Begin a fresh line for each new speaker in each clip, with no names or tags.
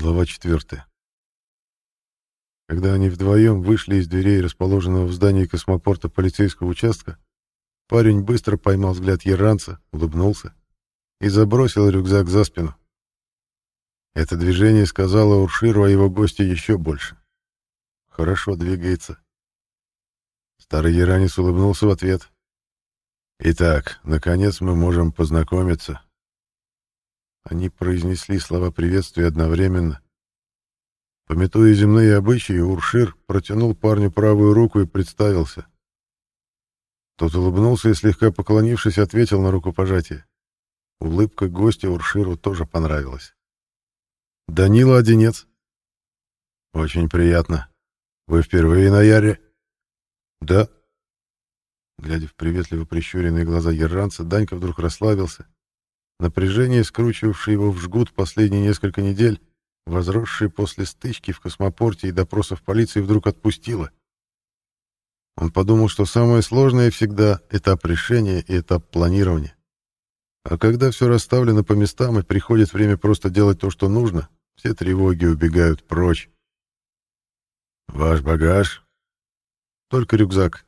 Глава 4. Когда они вдвоем вышли из дверей расположенного в здании космопорта полицейского участка, парень быстро поймал взгляд Еранца, улыбнулся и забросил рюкзак за спину. Это движение сказало Урширу о его госте еще больше. Хорошо двигается. Старый Еранец улыбнулся в ответ. «Итак, наконец мы можем познакомиться». Они произнесли слова приветствия одновременно, Пометуя земные обычаи, Уршир протянул парню правую руку и представился. Тот улыбнулся и, слегка поклонившись, ответил на рукопожатие. Улыбка гостя Урширу тоже понравилась. «Данила Одинец». «Очень приятно. Вы впервые на Яре?» «Да». Глядя в приветливо прищуренные глаза Ерранца, Данька вдруг расслабился. Напряжение, скручивавшее его в жгут последние несколько недель, возросшее после стычки в космопорте и допросов полиции, вдруг отпустило. Он подумал, что самое сложное всегда — этап решения и этап планирования. А когда все расставлено по местам и приходит время просто делать то, что нужно, все тревоги убегают прочь. «Ваш багаж?» «Только рюкзак».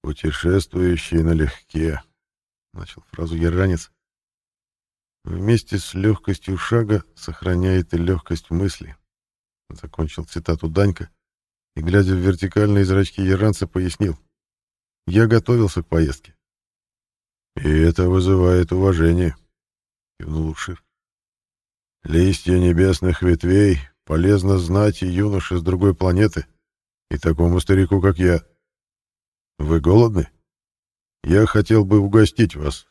«Путешествующий налегке», — начал фразу Яранец. Вместе с легкостью шага сохраняет и легкость мысли. Закончил цитату Данька и, глядя в вертикальные зрачки Яранца, пояснил. Я готовился к поездке. И это вызывает уважение, кивнул Ушир. Листья небесных ветвей полезно знать и юноше с другой планеты, и такому старику, как я. Вы голодны? Я хотел бы угостить вас